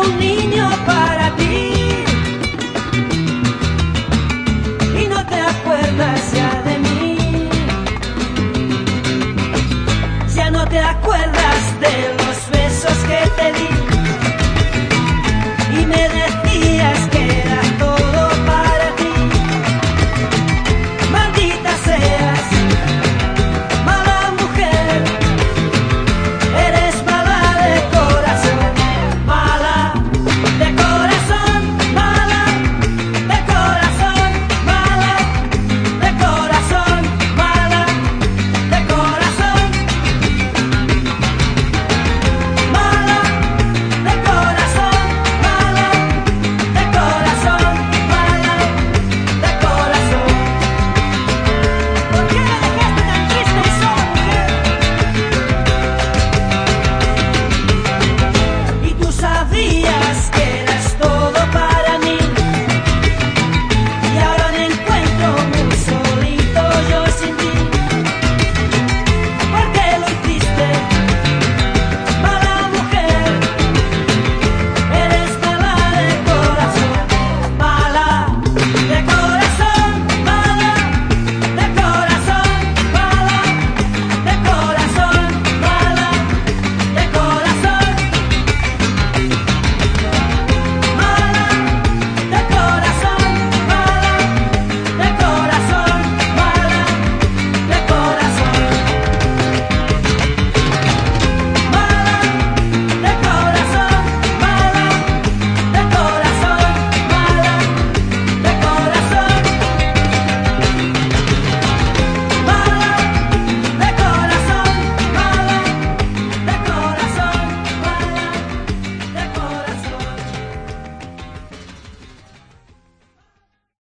Un niño para ti, y no te acuerdas ya de mí, ya no te acuerdas de los besos que te di.